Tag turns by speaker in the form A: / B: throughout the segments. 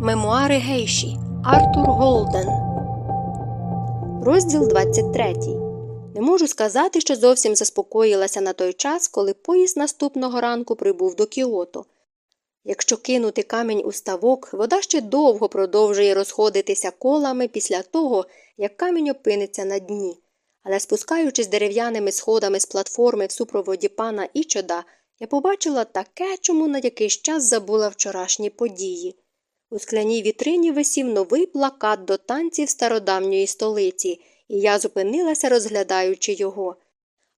A: Мемуари Гейші Артур Голден. Розділ 23. Не можу сказати, що зовсім заспокоїлася на той час, коли поїзд наступного ранку прибув до Кіото. Якщо кинути камінь у ставок, вода ще довго продовжує розходитися колами після того, як камінь опиниться на дні. Але спускаючись дерев'яними сходами з платформи в супроводі пана Ічода, я побачила таке, чому на якийсь час забула вчорашні події. У скляній вітрині висів новий плакат до танців стародавньої столиці, і я зупинилася, розглядаючи його.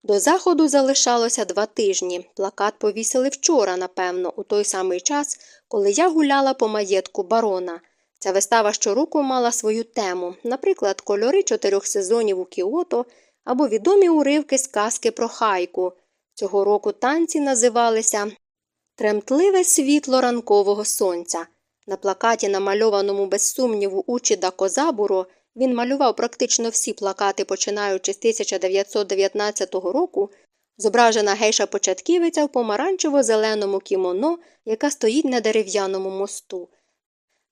A: До заходу залишалося два тижні. Плакат повісили вчора, напевно, у той самий час, коли я гуляла по маєтку барона. Ця вистава щороку мала свою тему, наприклад, кольори чотирьох сезонів у Кіото або відомі уривки сказки про хайку. Цього року танці називалися Тремтливе світло ранкового сонця. На плакаті, намальованому без сумніву Учіда Козабуро, він малював практично всі плакати, починаючи з 1919 року, зображена гейша початківиця в помаранчево-зеленому кімоно, яка стоїть на дерев'яному мосту.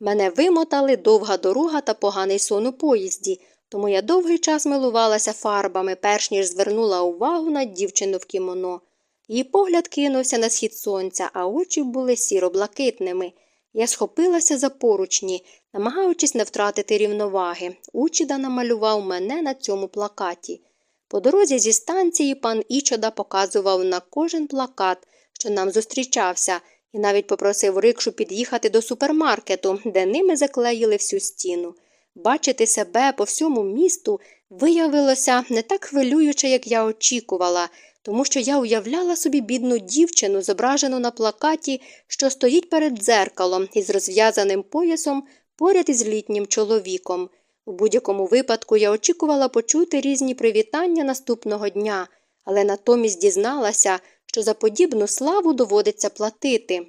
A: Мене вимотали довга дорога та поганий сон у поїзді, тому я довгий час милувалася фарбами, перш ніж звернула увагу на дівчину в кімоно. Її погляд кинувся на схід сонця, а очі були сіро-блакитними. Я схопилася за поручні, намагаючись не втратити рівноваги. Учіда намалював мене на цьому плакаті. По дорозі зі станції пан Ічода показував на кожен плакат, що нам зустрічався, і навіть попросив рикшу під'їхати до супермаркету, де ними заклеїли всю стіну. Бачити себе по всьому місту виявилося не так хвилююче, як я очікувала тому що я уявляла собі бідну дівчину, зображену на плакаті, що стоїть перед дзеркалом із розв'язаним поясом поряд із літнім чоловіком. У будь-якому випадку я очікувала почути різні привітання наступного дня, але натомість дізналася, що за подібну славу доводиться платити.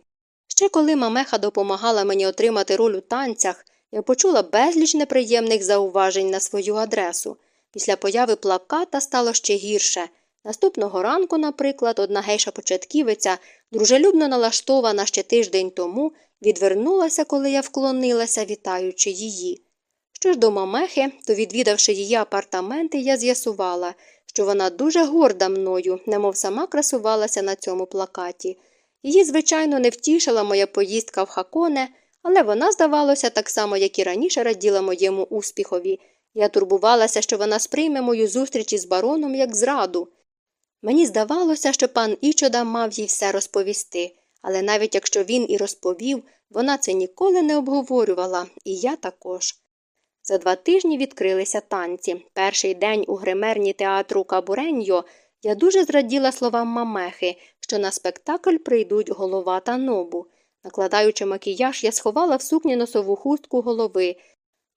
A: Ще коли мамеха допомагала мені отримати роль у танцях, я почула безліч неприємних зауважень на свою адресу. Після появи плаката стало ще гірше. Наступного ранку, наприклад, одна гейша початківиця, дружелюбно налаштована ще тиждень тому, відвернулася, коли я вклонилася, вітаючи її. Що ж до мамехи, то, відвідавши її апартаменти, я з'ясувала, що вона дуже горда мною, немов сама красувалася на цьому плакаті. Її, звичайно, не втішила моя поїздка в хаконе, але вона, здавалося, так само, як і раніше раділа моєму успіхові. Я турбувалася, що вона сприйме мою зустріч із бароном як зраду. Мені здавалося, що пан Ічода мав їй все розповісти, але навіть якщо він і розповів, вона це ніколи не обговорювала, і я також. За два тижні відкрилися танці. Перший день у гримерні театру Кабуреньо я дуже зраділа словам мамехи, що на спектакль прийдуть голова та нобу. Накладаючи макіяж, я сховала в сукні носову хустку голови.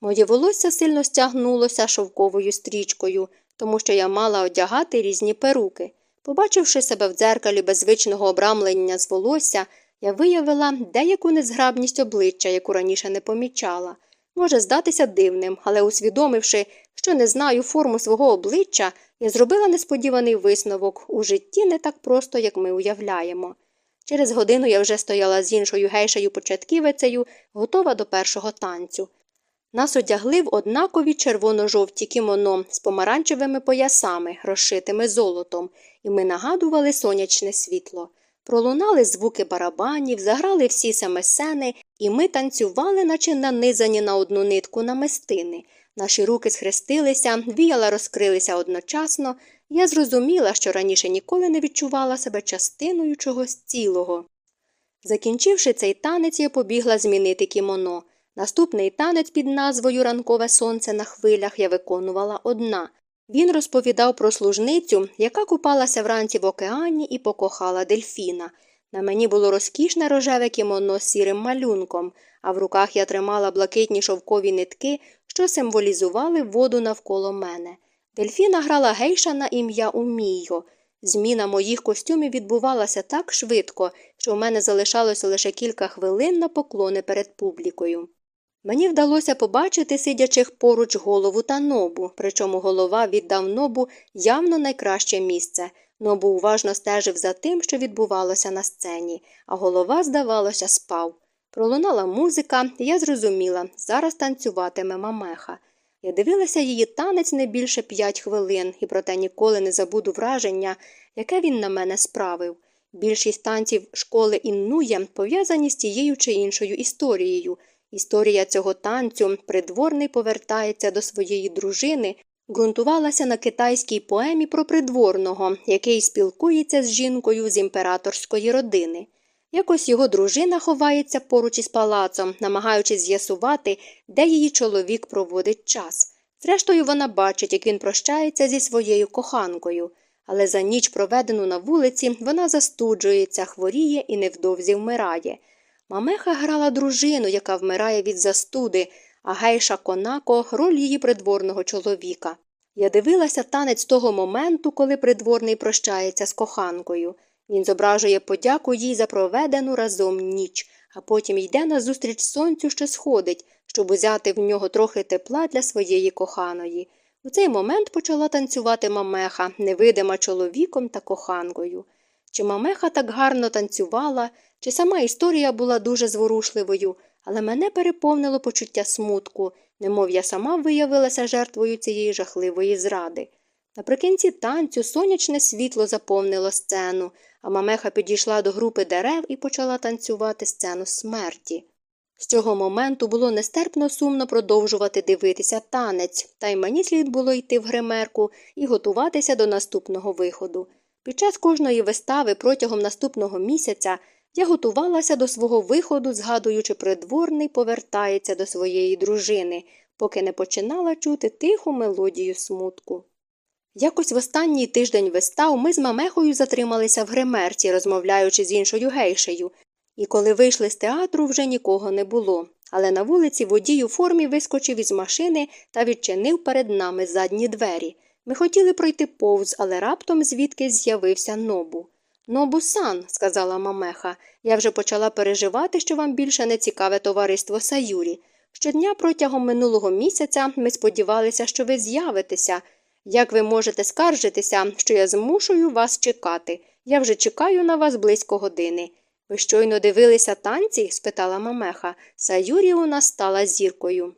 A: Моє волосся сильно стягнулося шовковою стрічкою тому що я мала одягати різні перуки. Побачивши себе в дзеркалі без звичного обрамлення з волосся, я виявила деяку незграбність обличчя, яку раніше не помічала. Може здатися дивним, але усвідомивши, що не знаю форму свого обличчя, я зробила несподіваний висновок у житті не так просто, як ми уявляємо. Через годину я вже стояла з іншою гейшею початківицею, готова до першого танцю. Нас одягли в однакові червоно-жовті кімоно з помаранчевими поясами, розшитими золотом, і ми нагадували сонячне світло. Пролунали звуки барабанів, заграли всі семесени, і ми танцювали, наче нанизані на одну нитку намистини. Наші руки схрестилися, віяла розкрилися одночасно. Я зрозуміла, що раніше ніколи не відчувала себе частиною чогось цілого. Закінчивши цей танець, я побігла змінити кімоно. Наступний танець під назвою Ранкове сонце на хвилях я виконувала одна. Він розповідав про служницю, яка купалася вранці в океані і покохала дельфіна. На мені було розкішне рожеве кімоно з сірим малюнком, а в руках я тримала блакитні шовкові нитки, що символізували воду навколо мене. Дельфіна грала гейша на ім'я Умійо. Зміна моїх костюмів відбувалася так швидко, що в мене залишалося лише кілька хвилин на поклони перед публікою. Мені вдалося побачити сидячих поруч голову та нобу, причому голова віддав нобу явно найкраще місце. Нобу уважно стежив за тим, що відбувалося на сцені, а голова, здавалося, спав. Пролунала музика, і я зрозуміла, зараз танцюватиме мамеха. Я дивилася її танець не більше п'ять хвилин, і проте ніколи не забуду враження, яке він на мене справив. Більшість танців школи іннує пов'язані з тією чи іншою історією. Історія цього танцю придворний повертається до своєї дружини, ґрунтувалася на китайській поемі про придворного, який спілкується з жінкою з імператорської родини. Якось його дружина ховається поруч із палацом, намагаючись з'ясувати, де її чоловік проводить час. Зрештою, вона бачить, як він прощається зі своєю коханкою, але за ніч, проведену на вулиці, вона застуджується, хворіє і невдовзі вмирає. Мамеха грала дружину, яка вмирає від застуди, а гейша Конако роль її придворного чоловіка. Я дивилася танець того моменту, коли придворний прощається з коханкою. Він зображує подяку їй за проведену разом ніч, а потім йде назустріч сонцю, що сходить, щоб узяти в нього трохи тепла для своєї коханої. У цей момент почала танцювати мамеха, невидима чоловіком та коханкою. Чи мамеха так гарно танцювала, чи сама історія була дуже зворушливою, але мене переповнило почуття смутку, немов я сама виявилася жертвою цієї жахливої зради. Наприкінці танцю сонячне світло заповнило сцену, а мамеха підійшла до групи дерев і почала танцювати сцену смерті. З цього моменту було нестерпно сумно продовжувати дивитися танець, та й мені слід було йти в гримерку і готуватися до наступного виходу. Під час кожної вистави протягом наступного місяця я готувалася до свого виходу, згадуючи, придворний повертається до своєї дружини, поки не починала чути тиху мелодію смутку. Якось в останній тиждень вистав ми з мамехою затрималися в гримерці, розмовляючи з іншою гейшею, і коли вийшли з театру, вже нікого не було. Але на вулиці водій у формі вискочив із машини та відчинив перед нами задні двері. Ми хотіли пройти повз, але раптом звідки з'явився нобу. Нобу сан, сказала мамеха, я вже почала переживати, що вам більше не цікаве товариство Саюрі. Щодня протягом минулого місяця ми сподівалися, що ви з'явитеся. Як ви можете скаржитися, що я змушую вас чекати? Я вже чекаю на вас близько години. Ви щойно дивилися танці? спитала мамеха. Саюрі у нас стала зіркою.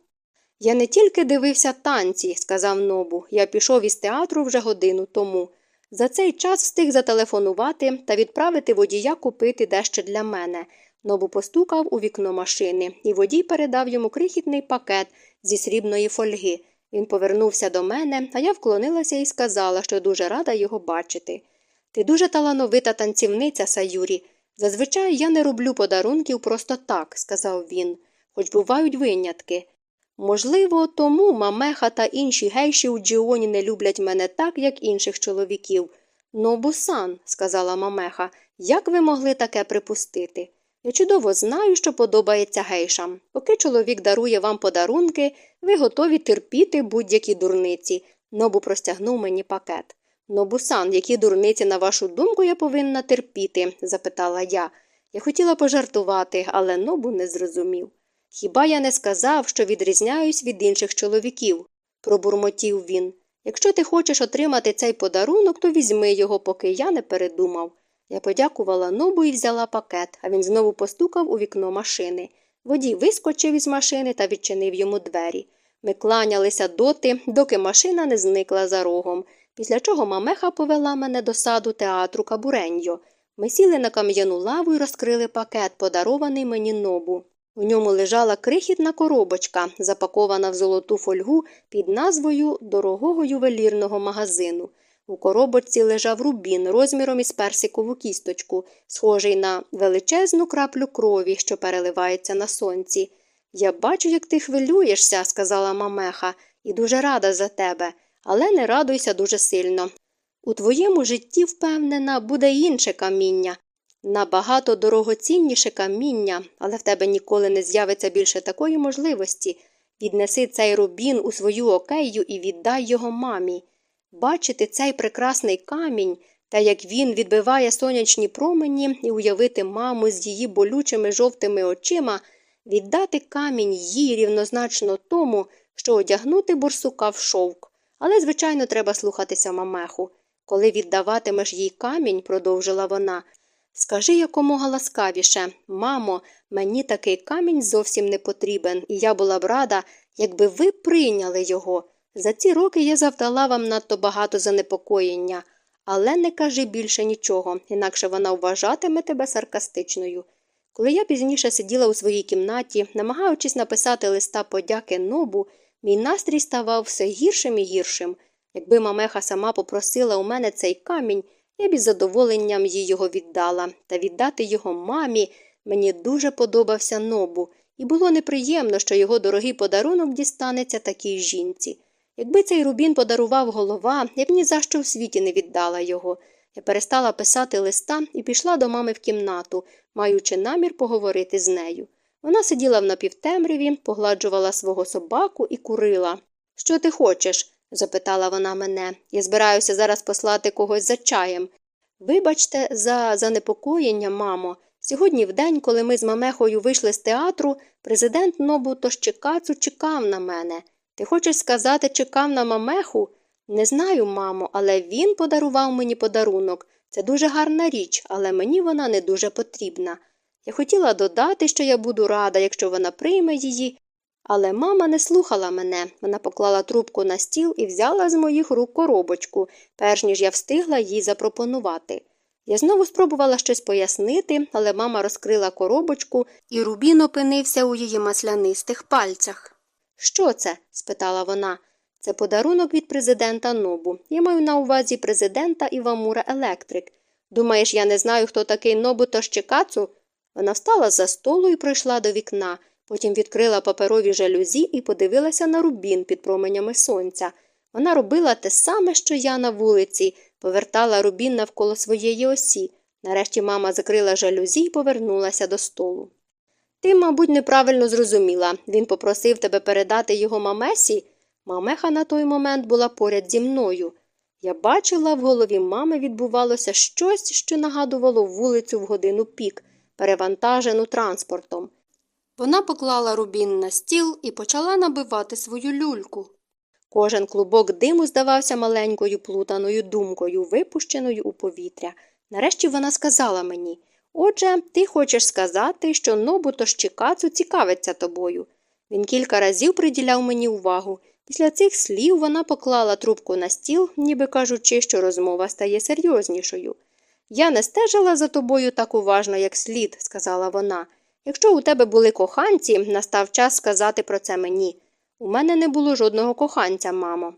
A: Я не тільки дивився танці, сказав нобу. Я пішов із театру вже годину тому. За цей час встиг зателефонувати та відправити водія купити дещо для мене. Нобу постукав у вікно машини, і водій передав йому крихітний пакет зі срібної фольги. Він повернувся до мене, а я вклонилася і сказала, що дуже рада його бачити. Ти дуже талановита танцівниця, Саюрі. Зазвичай я не роблю подарунків просто так, сказав він, хоч бувають винятки. Можливо, тому мамеха та інші гейші у Джіоні не люблять мене так, як інших чоловіків. Нобусан, сказала мамеха, як ви могли таке припустити? Я чудово знаю, що подобається гейшам. Поки чоловік дарує вам подарунки, ви готові терпіти будь-які дурниці. Нобу простягнув мені пакет. Нобусан, які дурниці, на вашу думку, я повинна терпіти? запитала я. Я хотіла пожартувати, але нобу не зрозумів. Хіба я не сказав, що відрізняюсь від інших чоловіків? пробурмотів він. Якщо ти хочеш отримати цей подарунок, то візьми його, поки я не передумав. Я подякувала нобу і взяла пакет, а він знову постукав у вікно машини. Водій вискочив із машини та відчинив йому двері. Ми кланялися доти, доки машина не зникла за рогом, після чого мамеха повела мене до саду театру Кабуреньо. Ми сіли на кам'яну лаву і розкрили пакет, подарований мені нобу. У ньому лежала крихітна коробочка, запакована в золоту фольгу під назвою дорогого ювелірного магазину. У коробочці лежав рубін розміром із персикову кісточку, схожий на величезну краплю крові, що переливається на сонці. Я бачу, як ти хвилюєшся, сказала мамеха, і дуже рада за тебе, але не радуйся дуже сильно. У твоєму житті, впевнена, буде інше каміння, набагато дорогоцінніше каміння, але в тебе ніколи не з'явиться більше такої можливості. Віднеси цей рубін у свою окею і віддай його мамі. Бачити цей прекрасний камінь, та як він відбиває сонячні промені і уявити маму з її болючими жовтими очима, віддати камінь їй рівнозначно тому, що одягнути бурсука в шовк. Але, звичайно, треба слухатися мамеху. Коли віддаватимеш їй камінь, продовжила вона, Скажи якомога ласкавіше, мамо, мені такий камінь зовсім не потрібен, і я була б рада, якби ви прийняли його. За ці роки я завдала вам надто багато занепокоєння, але не кажи більше нічого, інакше вона вважатиме тебе саркастичною. Коли я пізніше сиділа у своїй кімнаті, намагаючись написати листа подяки нобу, мій настрій ставав все гіршим і гіршим. Якби мамеха сама попросила у мене цей камінь, я б із задоволенням їй його віддала, та віддати його мамі мені дуже подобався нобу, і було неприємно, що його дорогий подарунок дістанеться такій жінці. Якби цей рубін подарував голова, я б ні за що в світі не віддала його. Я перестала писати листа і пішла до мами в кімнату, маючи намір поговорити з нею. Вона сиділа в напівтемряві, погладжувала свого собаку і курила. Що ти хочеш? Запитала вона мене. Я збираюся зараз послати когось за чаєм. Вибачте, за занепокоєння, мамо. Сьогодні, в день, коли ми з мамехою вийшли з театру, президент Нобу Тощикацу чекав на мене. Ти хочеш сказати, чекав на мамеху? Не знаю, мамо, але він подарував мені подарунок. Це дуже гарна річ, але мені вона не дуже потрібна. Я хотіла додати, що я буду рада, якщо вона прийме її, але мама не слухала мене. Вона поклала трубку на стіл і взяла з моїх рук коробочку, перш ніж я встигла їй запропонувати. Я знову спробувала щось пояснити, але мама розкрила коробочку, і рубін опинився у її маслянистих пальцях. Що це? спитала вона. Це подарунок від президента Нобу. Я маю на увазі президента Івамура Електрик. Думаєш, я не знаю, хто такий Нобу Тощикацу? Вона встала за столу і пройшла до вікна. Потім відкрила паперові жалюзі і подивилася на рубін під променями сонця. Вона робила те саме, що я на вулиці, повертала рубін навколо своєї осі. Нарешті мама закрила жалюзі і повернулася до столу. Ти, мабуть, неправильно зрозуміла. Він попросив тебе передати його мамесі. Мамеха на той момент була поряд зі мною. Я бачила, в голові мами відбувалося щось, що нагадувало вулицю в годину пік, перевантажену транспортом. Вона поклала рубін на стіл і почала набивати свою люльку. Кожен клубок диму здавався маленькою плутаною думкою, випущеною у повітря. Нарешті вона сказала мені Отже, ти хочеш сказати, що Нобуто Щикацу цікавиться тобою. Він кілька разів приділяв мені увагу. Після цих слів вона поклала трубку на стіл, ніби кажучи, що розмова стає серйознішою. Я не стежила за тобою так уважно, як слід, сказала вона. Якщо у тебе були коханці, настав час сказати про це мені. У мене не було жодного коханця, мамо.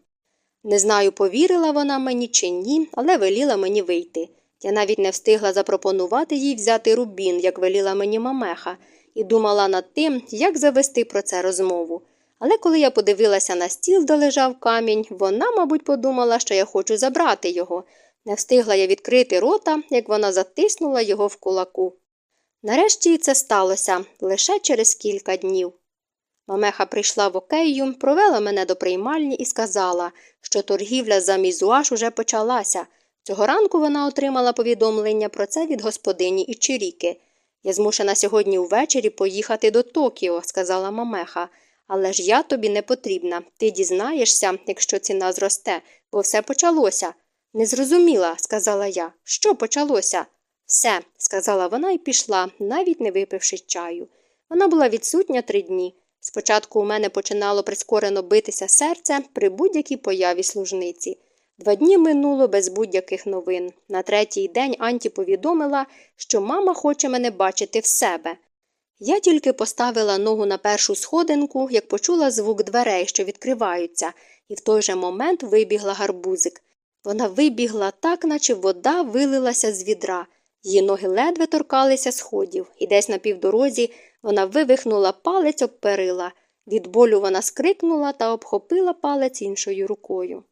A: Не знаю, повірила вона мені чи ні, але веліла мені вийти. Я навіть не встигла запропонувати їй взяти рубін, як веліла мені мамеха, і думала над тим, як завести про це розмову. Але коли я подивилася на стіл, де лежав камінь, вона, мабуть, подумала, що я хочу забрати його. Не встигла я відкрити рота, як вона затиснула його в кулаку. Нарешті це сталося лише через кілька днів. Мамеха прийшла в окею, провела мене до приймальні і сказала, що торгівля за мізуаш уже почалася. Цього ранку вона отримала повідомлення про це від господині Ічиріки. Я змушена сьогодні увечері поїхати до Токіо, сказала Мамеха. Але ж я тобі не потрібна. Ти дізнаєшся, якщо ціна зросте, бо все почалося. Не зрозуміла, сказала я. Що почалося? Все, сказала вона і пішла, навіть не випивши чаю. Вона була відсутня три дні. Спочатку у мене починало прискорено битися серце при будь-якій появі служниці. Два дні минуло без будь-яких новин. На третій день Анті повідомила, що мама хоче мене бачити в себе. Я тільки поставила ногу на першу сходинку, як почула звук дверей, що відкриваються, і в той же момент вибігла гарбузик. Вона вибігла так, наче вода вилилася з відра. Її ноги ледве торкалися сходів, і десь на півдорозі вона вивихнула палець об перила. Від болю вона скрикнула та обхопила палець іншою рукою.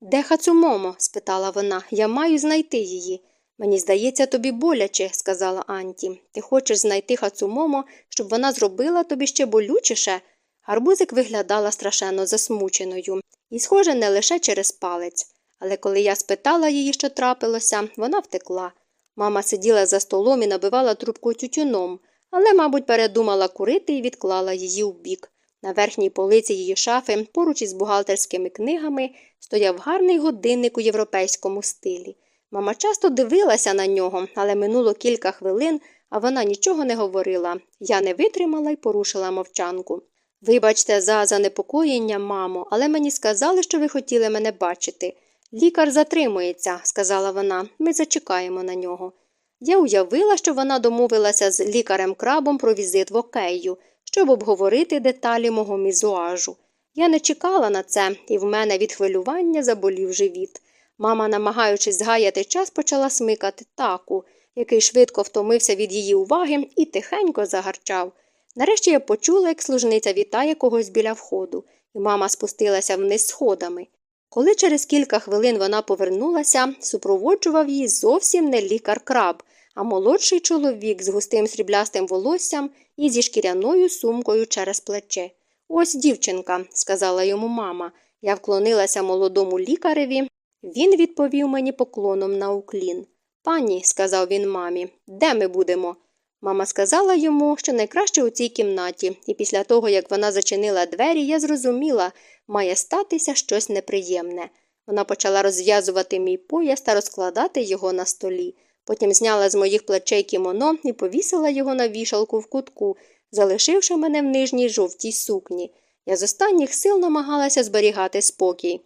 A: Де Хацумомо? спитала вона. Я маю знайти її. Мені здається, тобі боляче, сказала Анті. Ти хочеш знайти Хацумомо, щоб вона зробила тобі ще болючіше? Гарбузик виглядала страшенно засмученою, і, схоже, не лише через палець. Але коли я спитала її, що трапилося, вона втекла. Мама сиділа за столом і набивала трубку тютюном, але, мабуть, передумала курити і відклала її в бік. На верхній полиці її шафи, поруч із бухгалтерськими книгами, стояв гарний годинник у європейському стилі. Мама часто дивилася на нього, але минуло кілька хвилин, а вона нічого не говорила. Я не витримала й порушила мовчанку. Вибачте за занепокоєння, мамо, але мені сказали, що ви хотіли мене бачити. Лікар затримується, сказала вона, ми зачекаємо на нього. Я уявила, що вона домовилася з лікарем крабом про візит в окею, щоб обговорити деталі мого мізуажу. Я не чекала на це, і в мене від хвилювання заболів живіт. Мама, намагаючись згаяти час, почала смикати таку, який швидко втомився від її уваги і тихенько загарчав. Нарешті я почула, як служниця вітає когось біля входу, і мама спустилася вниз сходами. Коли через кілька хвилин вона повернулася, супроводжував її зовсім не лікар краб, а молодший чоловік з густим сріблястим волоссям і зі шкіряною сумкою через плече. Ось дівчинка, сказала йому мама. Я вклонилася молодому лікареві. Він відповів мені поклоном на уклін. Пані, сказав він мамі, де ми будемо? Мама сказала йому, що найкраще у цій кімнаті, і після того, як вона зачинила двері, я зрозуміла, має статися щось неприємне. Вона почала розв'язувати мій пояс та розкладати його на столі. Потім зняла з моїх плечей кімоно і повісила його на вішалку в кутку, залишивши мене в нижній жовтій сукні. Я з останніх сил намагалася зберігати спокій.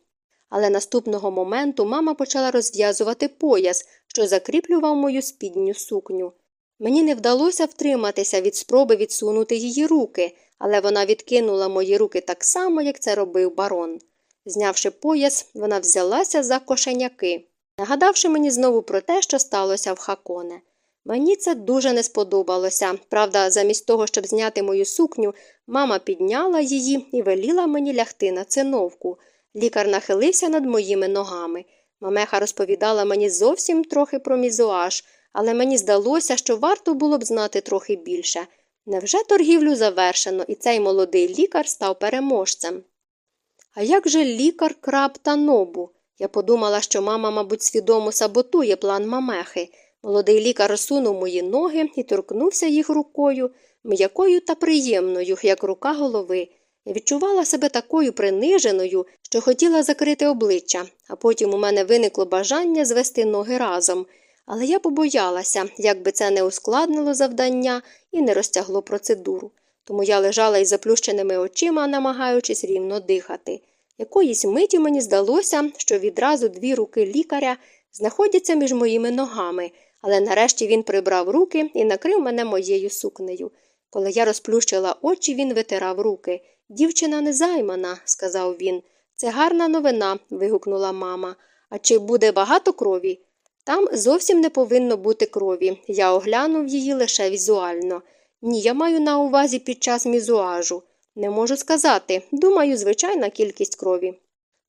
A: Але наступного моменту мама почала розв'язувати пояс, що закріплював мою спідню сукню. Мені не вдалося втриматися від спроби відсунути її руки, але вона відкинула мої руки так само, як це робив барон. Знявши пояс, вона взялася за кошеняки, нагадавши мені знову про те, що сталося в хаконе. Мені це дуже не сподобалося. Правда, замість того, щоб зняти мою сукню, мама підняла її і веліла мені лягти на циновку. Лікар нахилився над моїми ногами. Мамеха розповідала мені зовсім трохи про мізуаж, але мені здалося, що варто було б знати трохи більше. Невже торгівлю завершено, і цей молодий лікар став переможцем? А як же лікар краб та нобу? Я подумала, що мама, мабуть, свідомо саботує план мамехи. Молодий лікар розсунув мої ноги і торкнувся їх рукою, м'якою та приємною, як рука голови. Я відчувала себе такою приниженою, що хотіла закрити обличчя, а потім у мене виникло бажання звести ноги разом. Але я побоялася, як би це не ускладнило завдання і не розтягло процедуру. Тому я лежала із заплющеними очима, намагаючись рівно дихати. Якоїсь миті мені здалося, що відразу дві руки лікаря знаходяться між моїми ногами, але нарешті він прибрав руки і накрив мене моєю сукнею. Коли я розплющила очі, він витирав руки. Дівчина не займана, сказав він. Це гарна новина. вигукнула мама. А чи буде багато крові? Там зовсім не повинно бути крові. Я оглянув її лише візуально. Ні, я маю на увазі під час мізуажу. Не можу сказати. Думаю, звичайна кількість крові.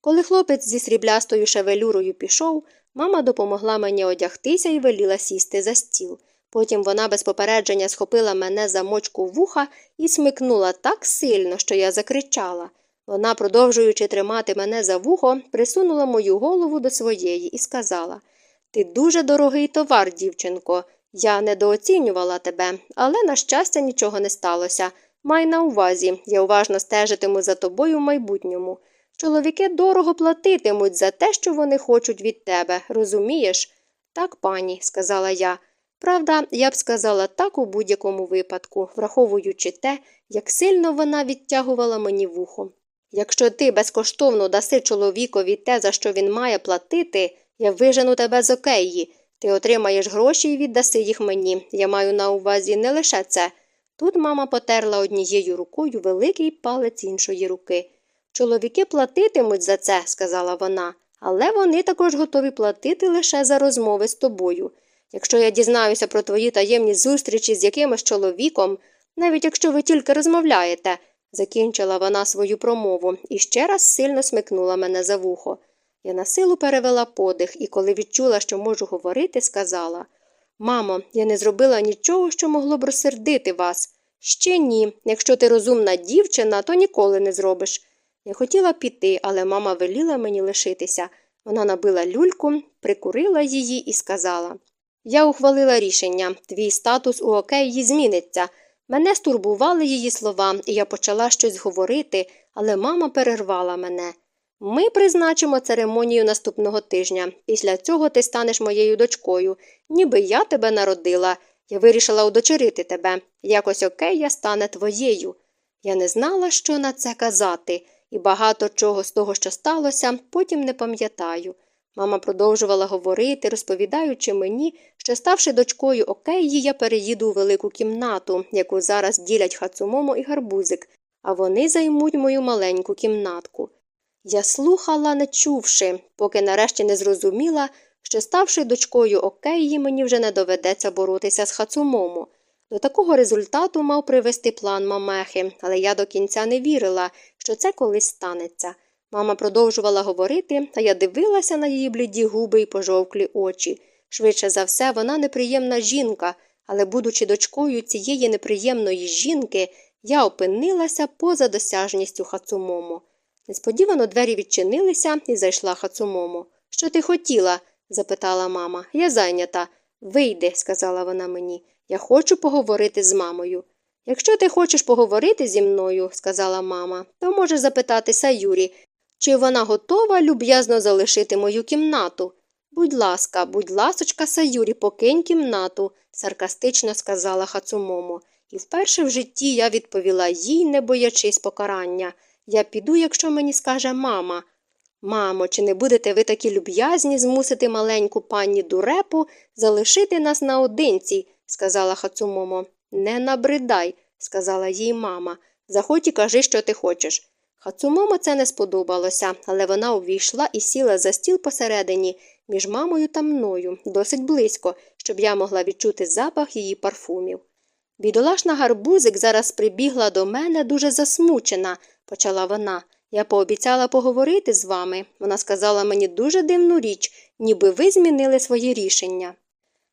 A: Коли хлопець зі сріблястою шевелюрою пішов, мама допомогла мені одягтися і веліла сісти за стіл. Потім вона без попередження схопила мене за мочку вуха і смикнула так сильно, що я закричала. Вона, продовжуючи тримати мене за вухо, присунула мою голову до своєї і сказала Ти дуже дорогий товар, дівчинко. Я недооцінювала тебе, але, на щастя, нічого не сталося. Май на увазі, я уважно стежитиму за тобою в майбутньому. Чоловіки дорого платитимуть за те, що вони хочуть від тебе, розумієш? Так, пані, сказала я. Правда, я б сказала так у будь-якому випадку, враховуючи те, як сильно вона відтягувала мені вухо. Якщо ти безкоштовно даси чоловікові те, за що він має платити, я вижену тебе з океї. Ти отримаєш гроші і віддаси їх мені. Я маю на увазі не лише це. Тут мама потерла однією рукою великий палець іншої руки. Чоловіки платитимуть за це, сказала вона, але вони також готові платити лише за розмови з тобою. Якщо я дізнаюся про твої таємні зустрічі з якимось чоловіком, навіть якщо ви тільки розмовляєте, закінчила вона свою промову і ще раз сильно смикнула мене за вухо. Я на силу перевела подих і, коли відчула, що можу говорити, сказала Мамо, я не зробила нічого, що могло б розсердити вас. Ще ні. Якщо ти розумна дівчина, то ніколи не зробиш. Я хотіла піти, але мама веліла мені лишитися. Вона набила люльку, прикурила її і сказала Я ухвалила рішення твій статус у океї зміниться. Мене стурбували її слова, і я почала щось говорити, але мама перервала мене. Ми призначимо церемонію наступного тижня. Після цього ти станеш моєю дочкою, ніби я тебе народила. Я вирішила удочерити тебе. Якось окея стане твоєю. Я не знала, що на це казати, і багато чого з того, що сталося, потім не пам'ятаю. Мама продовжувала говорити, розповідаючи мені, що, ставши дочкою Океї, я переїду у велику кімнату, яку зараз ділять Хацумомо і гарбузик, а вони займуть мою маленьку кімнатку. Я слухала, не чувши, поки нарешті не зрозуміла, що, ставши дочкою Океї, мені вже не доведеться боротися з Хацумомо. До такого результату мав привести план Мамехи, але я до кінця не вірила, що це колись станеться. Мама продовжувала говорити, а я дивилася на її бліді губи й пожовклі очі. Швидше за все, вона неприємна жінка, але, будучи дочкою цієї неприємної жінки, я опинилася поза досяжністю Хацумомо. Несподівано двері відчинилися і зайшла Хацумомо. Що ти хотіла? запитала мама. Я зайнята. Вийди, сказала вона мені. Я хочу поговорити з мамою. Якщо ти хочеш поговорити зі мною, сказала мама, то можеш запитати Саюрі, чи вона готова люб'язно залишити мою кімнату. Будь ласка, будь ласочка, Саюрі, покинь кімнату, саркастично сказала Хацумомо. І вперше в житті я відповіла їй, не боячись покарання. Я піду, якщо мені скаже мама. Мамо, чи не будете ви такі люб'язні змусити маленьку пані дурепу залишити нас наодинці, сказала Хацумомо. Не набридай, сказала їй мама. Заходь і кажи, що ти хочеш. Хацумомо це не сподобалося, але вона увійшла і сіла за стіл посередині між мамою та мною, досить близько, щоб я могла відчути запах її парфумів. Бідолашна гарбузик зараз прибігла до мене дуже засмучена, почала вона. Я пообіцяла поговорити з вами. Вона сказала мені дуже дивну річ, ніби ви змінили своє рішення.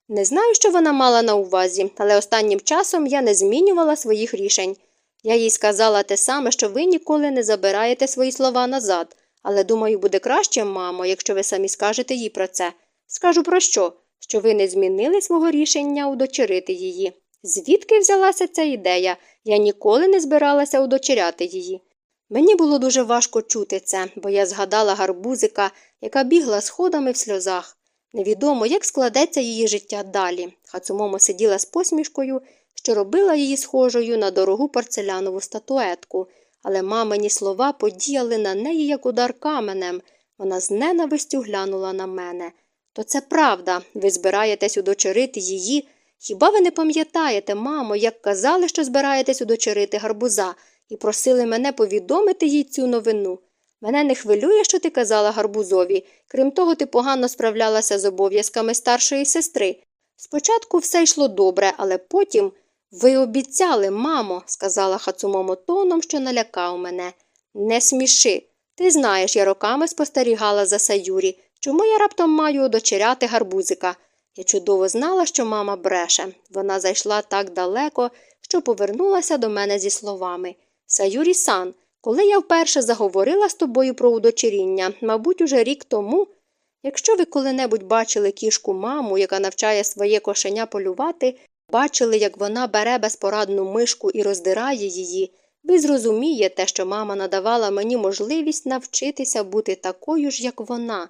A: Не знаю, що вона мала на увазі, але останнім часом я не змінювала своїх рішень. Я їй сказала те саме, що ви ніколи не забираєте свої слова назад, але думаю, буде краще, мамо, якщо ви самі скажете їй про це. Скажу про що? Що ви не змінили свого рішення удочерити її. Звідки взялася ця ідея? Я ніколи не збиралася удочеряти її. Мені було дуже важко чути це, бо я згадала гарбузика, яка бігла сходами в сльозах. Невідомо, як складеться її життя далі. Хацумомо сиділа з посмішкою, що робила її схожою на дорогу порцелянову статуетку, але мамині слова подіяли на неї, як удар каменем. Вона з ненавистю глянула на мене. То це правда, ви збираєтесь удочерити її. Хіба ви не пам'ятаєте, мамо, як казали, що збираєтесь удочерити гарбуза, і просили мене повідомити їй цю новину? Мене не хвилює, що ти казала гарбузові. Крім того, ти погано справлялася з обов'язками старшої сестри. Спочатку все йшло добре, але потім. Ви обіцяли, мамо, сказала Хацумомо тоном, що налякав мене. Не сміши. Ти знаєш, я роками спостерігала за Саюрі. Чому я раптом маю удочеряти гарбузика? Я чудово знала, що мама бреше. Вона зайшла так далеко, що повернулася до мене зі словами Саюрі сан, коли я вперше заговорила з тобою про удочеріння, мабуть, уже рік тому. Якщо ви коли-небудь бачили кішку маму, яка навчає своє кошеня полювати, бачили, як вона бере безпорадну мишку і роздирає її, ви зрозумієте, що мама надавала мені можливість навчитися бути такою ж, як вона.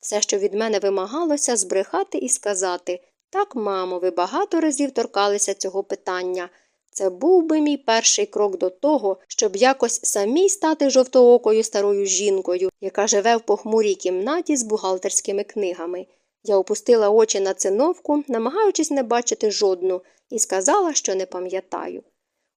A: Все, що від мене вимагалося, збрехати і сказати так, мамо, ви багато разів торкалися цього питання. Це був би мій перший крок до того, щоб якось самій стати жовтоокою старою жінкою, яка живе в похмурій кімнаті з бухгалтерськими книгами. Я опустила очі на циновку, намагаючись не бачити жодну, і сказала, що не пам'ятаю.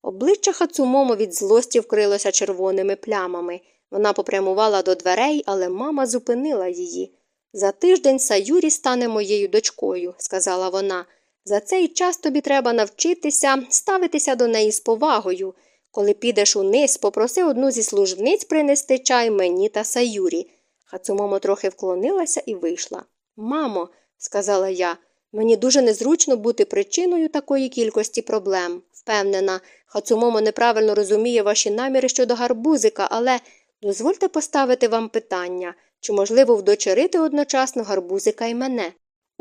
A: Обличчя Хацумомо від злості вкрилося червоними плямами. Вона попрямувала до дверей, але мама зупинила її. За тиждень Саюрі стане моєю дочкою, сказала вона. За цей час тобі треба навчитися ставитися до неї з повагою. Коли підеш униз, попроси одну зі служниць принести чай мені та Саюрі. Хацумомо трохи вклонилася і вийшла. Мамо, сказала я, мені дуже незручно бути причиною такої кількості проблем. Впевнена, Хацумомо неправильно розуміє ваші наміри щодо гарбузика, але дозвольте поставити вам питання чи можливо вдочерити одночасно гарбузика і мене.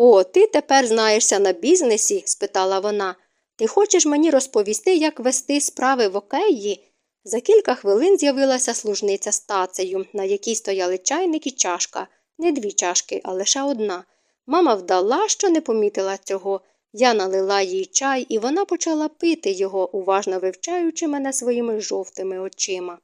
A: О, ти тепер знаєшся на бізнесі? спитала вона. Ти хочеш мені розповісти, як вести справи в океї? За кілька хвилин з'явилася служниця з тацею, на якій стояли чайник і чашка, не дві чашки, а лише одна. Мама вдала, що не помітила цього. Я налила їй чай, і вона почала пити його, уважно вивчаючи мене своїми жовтими очима.